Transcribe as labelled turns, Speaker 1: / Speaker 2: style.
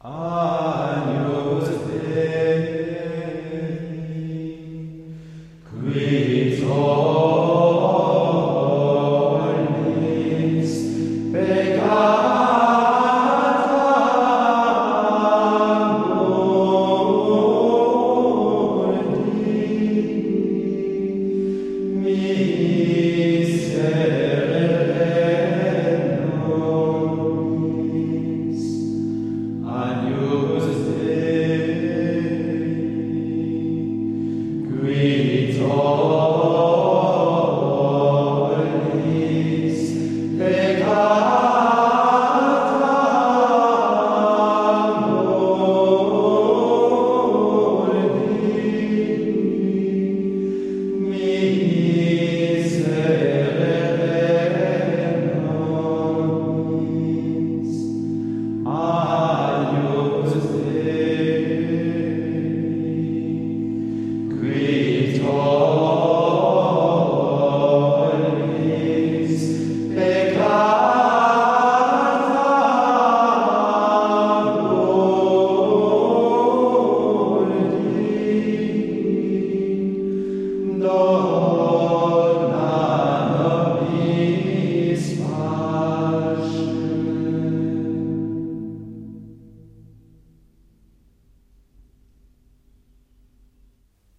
Speaker 1: Agnus Dei, Jesus. Oh.